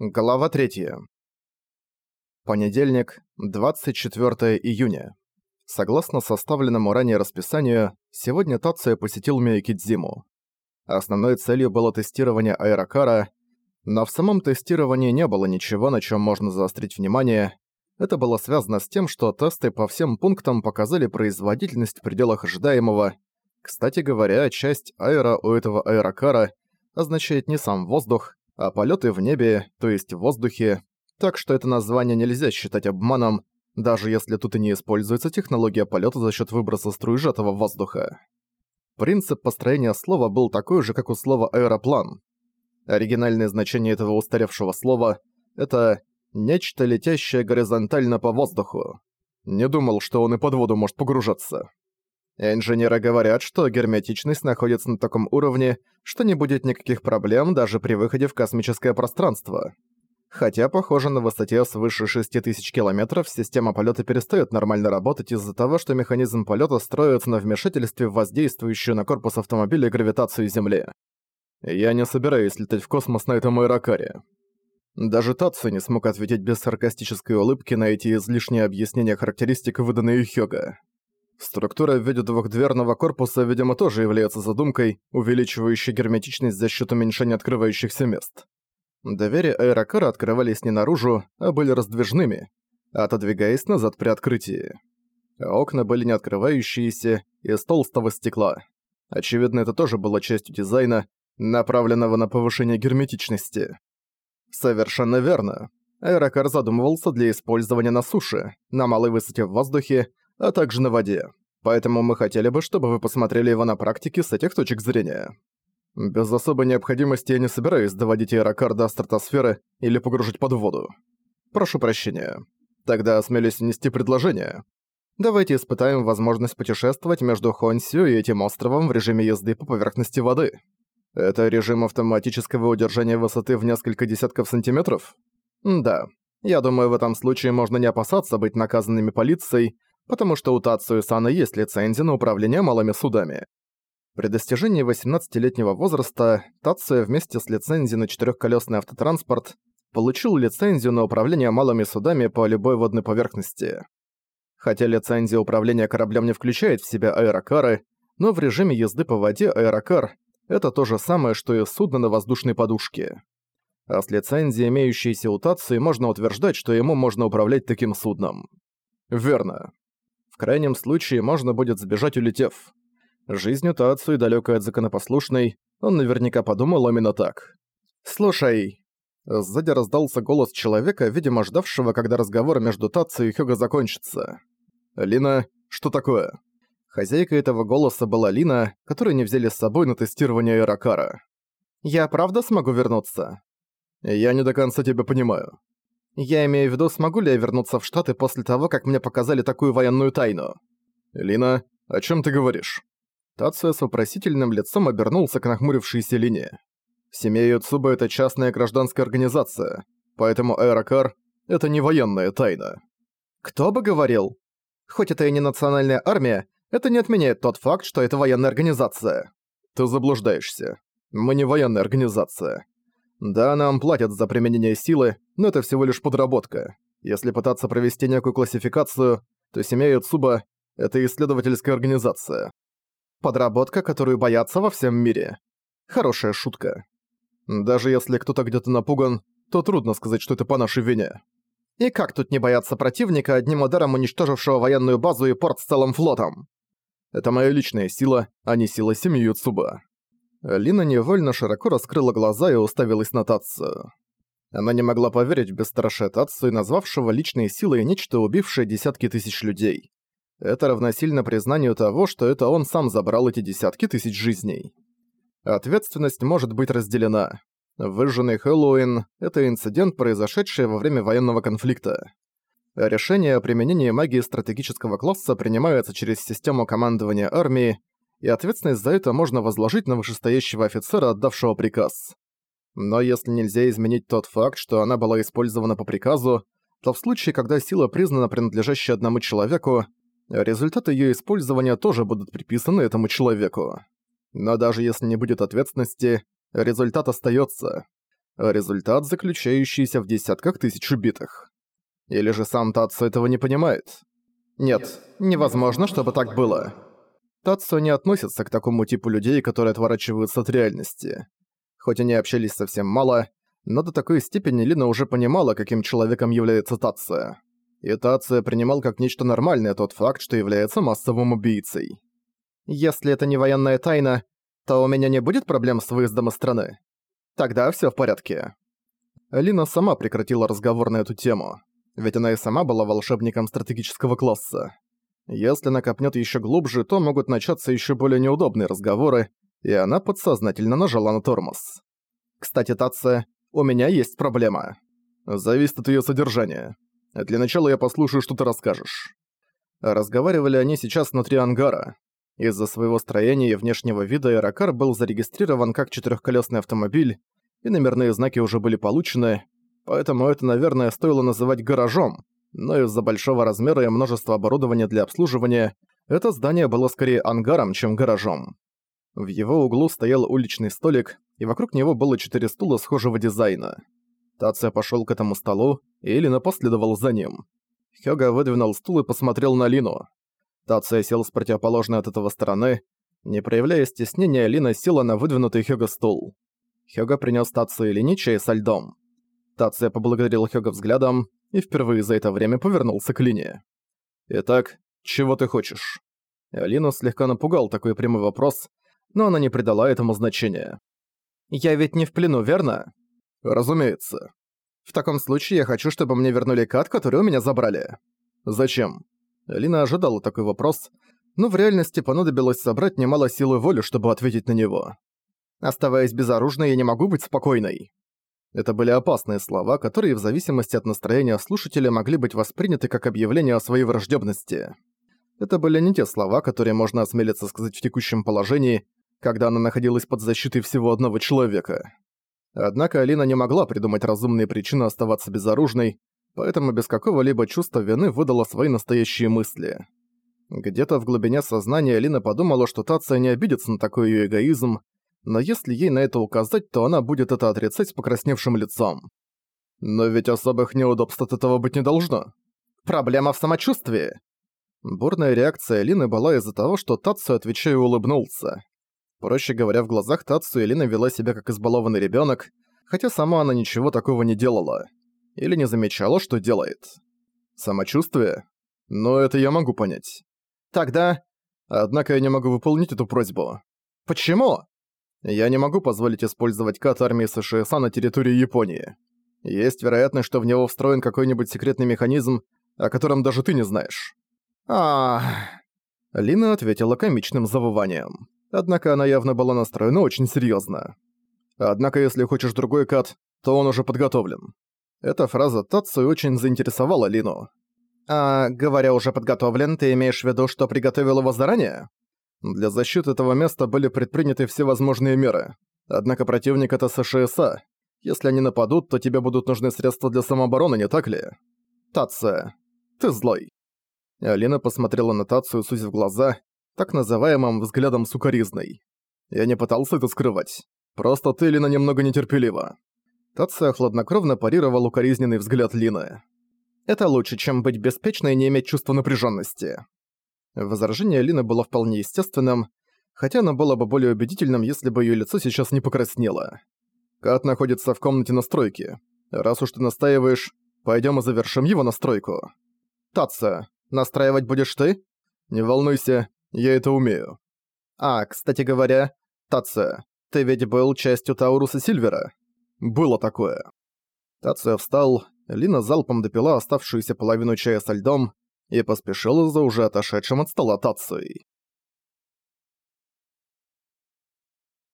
Глава 3. Понедельник, 24 июня. Согласно составленному ранее расписанию, сегодня Тация посетил Миякидзиму. Основной целью было тестирование аэрокара, но в самом тестировании не было ничего, на чем можно заострить внимание. Это было связано с тем, что тесты по всем пунктам показали производительность в пределах ожидаемого. Кстати говоря, часть аэро у этого аэрокара означает не сам воздух, а полеты в небе, то есть в воздухе, так что это название нельзя считать обманом, даже если тут и не используется технология полета за счет выброса струй сжатого воздуха. Принцип построения слова был такой же, как у слова «аэроплан». Оригинальное значение этого устаревшего слова — это «нечто, летящее горизонтально по воздуху». Не думал, что он и под воду может погружаться. Инженеры говорят, что герметичность находится на таком уровне, что не будет никаких проблем даже при выходе в космическое пространство. Хотя, похоже, на высоте свыше 6000 километров система полета перестает нормально работать из-за того, что механизм полета строится на вмешательстве в воздействующую на корпус автомобиля гравитацию Земли. Я не собираюсь летать в космос на этом аэрокаре. Даже Татсу не смог ответить без саркастической улыбки на эти излишние объяснения характеристик, выданные Хёга. Структура в виде двухдверного корпуса, видимо, тоже является задумкой, увеличивающей герметичность за счет уменьшения открывающихся мест. Двери аэрокара открывались не наружу, а были раздвижными, отодвигаясь назад при открытии. Окна были не открывающиеся, из толстого стекла. Очевидно, это тоже было частью дизайна, направленного на повышение герметичности. Совершенно верно. Аэрокар задумывался для использования на суше, на малой высоте в воздухе, а также на воде. Поэтому мы хотели бы, чтобы вы посмотрели его на практике с этих точек зрения. Без особой необходимости я не собираюсь доводить аэрокар до стратосферы или погружить под воду. Прошу прощения. Тогда осмелюсь внести предложение. Давайте испытаем возможность путешествовать между Хонсю и этим островом в режиме езды по поверхности воды. Это режим автоматического удержания высоты в несколько десятков сантиметров? Да. Я думаю, в этом случае можно не опасаться быть наказанными полицией, потому что у Тацию Сана есть лицензия на управление малыми судами. При достижении 18-летнего возраста Тация вместе с лицензией на четырехколесный автотранспорт получил лицензию на управление малыми судами по любой водной поверхности. Хотя лицензия управления кораблем не включает в себя аэрокары, но в режиме езды по воде аэрокар — это то же самое, что и судно на воздушной подушке. А с лицензией, имеющейся у Тации, можно утверждать, что ему можно управлять таким судном. Верно крайнем случае можно будет сбежать улетев. Жизнь Тацу и далёкая от законопослушной, он наверняка подумал именно так. «Слушай...» Сзади раздался голос человека, видимо, ждавшего, когда разговор между Тацу и Хёга закончится. «Лина, что такое?» Хозяйка этого голоса была Лина, которую не взяли с собой на тестирование Аэрокара. «Я правда смогу вернуться?» «Я не до конца тебя понимаю». Я имею в виду, смогу ли я вернуться в Штаты после того, как мне показали такую военную тайну. Лина, о чем ты говоришь? Тация с вопросительным лицом обернулся к нахмурившейся Лине. Семья Юцуба — это частная гражданская организация, поэтому Аэрокар — это не военная тайна. Кто бы говорил? Хоть это и не национальная армия, это не отменяет тот факт, что это военная организация. Ты заблуждаешься. Мы не военная организация. Да, нам платят за применение силы, но это всего лишь подработка. Если пытаться провести некую классификацию, то семья Юцуба — это исследовательская организация. Подработка, которую боятся во всем мире. Хорошая шутка. Даже если кто-то где-то напуган, то трудно сказать, что это по нашей вине. И как тут не бояться противника, одним ударом уничтожившего военную базу и порт с целым флотом? Это моя личная сила, а не сила семьи Юцуба. Лина невольно широко раскрыла глаза и уставилась на Татсу. Она не могла поверить в бесстрашие и назвавшего личной силой нечто убившее десятки тысяч людей. Это равносильно признанию того, что это он сам забрал эти десятки тысяч жизней. Ответственность может быть разделена. Выжженный Хэллоуин — это инцидент, произошедший во время военного конфликта. Решение о применении магии стратегического класса принимается через систему командования армии, и ответственность за это можно возложить на вышестоящего офицера, отдавшего приказ. Но если нельзя изменить тот факт, что она была использована по приказу, то в случае, когда сила признана принадлежащей одному человеку, результаты её использования тоже будут приписаны этому человеку. Но даже если не будет ответственности, результат остаётся. а результат, заключающийся в десятках тысяч убитых. Или же сам Тацу этого не понимает? Нет, невозможно, чтобы так было. Тацу не относится к такому типу людей, которые отворачиваются от реальности. Хоть они общались совсем мало, но до такой степени Лина уже понимала, каким человеком является Тация. И Тация принимал как нечто нормальное тот факт, что является массовым убийцей. «Если это не военная тайна, то у меня не будет проблем с выездом из страны. Тогда всё в порядке». Лина сама прекратила разговор на эту тему, ведь она и сама была волшебником стратегического класса. Если она копнёт ещё глубже, то могут начаться ещё более неудобные разговоры, и она подсознательно нажала на тормоз. «Кстати, Татце, у меня есть проблема. Зависит от её содержания. Для начала я послушаю, что ты расскажешь». Разговаривали они сейчас внутри ангара. Из-за своего строения и внешнего вида Аэрокар был зарегистрирован как четырехколесный автомобиль, и номерные знаки уже были получены, поэтому это, наверное, стоило называть гаражом, но из-за большого размера и множества оборудования для обслуживания это здание было скорее ангаром, чем гаражом. В его углу стоял уличный столик, и вокруг него было четыре стула схожего дизайна. Тация пошёл к этому столу, и Лина последовал за ним. Хёга выдвинул стул и посмотрел на Лину. Тация сел с противоположной от этого стороны. Не проявляя стеснения, Лина села на выдвинутый Хёга стул. Хёга принёс Тацию Лине чай со льдом. Тация поблагодарил Хёга взглядом и впервые за это время повернулся к Лине. «Итак, чего ты хочешь?» Алину слегка напугал такой прямой вопрос, но она не придала этому значения. «Я ведь не в плену, верно?» «Разумеется. В таком случае я хочу, чтобы мне вернули кат, который у меня забрали». «Зачем?» Алина ожидала такой вопрос, но в реальности понадобилось собрать немало силы воли, чтобы ответить на него. «Оставаясь безоружной, я не могу быть спокойной». Это были опасные слова, которые в зависимости от настроения слушателя могли быть восприняты как объявление о своей враждебности. Это были не те слова, которые можно осмелиться сказать в текущем положении, когда она находилась под защитой всего одного человека. Однако Алина не могла придумать разумные причины оставаться безоружной, поэтому без какого-либо чувства вины выдала свои настоящие мысли. Где-то в глубине сознания Алина подумала, что Тация не обидится на такой её эгоизм, но если ей на это указать, то она будет это отрицать с покрасневшим лицом. Но ведь особых неудобств от этого быть не должно. Проблема в самочувствии. Бурная реакция Лины была из-за того, что Тацию, отвечая, улыбнулся. Проще говоря, в глазах Тацу Элина вела себя как избалованный ребенок, хотя сама она ничего такого не делала. Или не замечала, что делает. Самочувствие? Но это я могу понять. Тогда... Однако я не могу выполнить эту просьбу. Почему? Я не могу позволить использовать кат армии США на территории Японии. Есть вероятность, что в него встроен какой-нибудь секретный механизм, о котором даже ты не знаешь. а Лина ответила комичным завыванием. Однако она явно была настроена очень серьёзно. Однако если хочешь другой кат, то он уже подготовлен. Эта фраза Тацию очень заинтересовала Лину. «А, говоря уже подготовлен, ты имеешь в виду, что приготовил его заранее?» Для защиты этого места были предприняты все возможные меры. Однако противник — это США. Если они нападут, то тебе будут нужны средства для самообороны, не так ли? Тация, ты злой. Алина посмотрела на Тацию, сузив глаза, так называемым взглядом сукоризной. Я не пытался это скрывать. Просто ты, Лина, немного нетерпелива. Тация хладнокровно парировал укоризненный взгляд Лины. Это лучше, чем быть беспечной и не иметь чувства напряженности. Возражение Лины было вполне естественным, хотя оно было бы более убедительным, если бы ее лицо сейчас не покраснело. Кат находится в комнате настройки. Раз уж ты настаиваешь, пойдем и завершим его настройку. Тация, настраивать будешь ты? Не волнуйся, я это умею. А, кстати говоря, Тация, ты ведь был частью Тауруса Сильвера? Было такое. Тация встал, Лина залпом допила оставшуюся половину чая со льдом и поспешила за уже отошедшим от стола Тацией.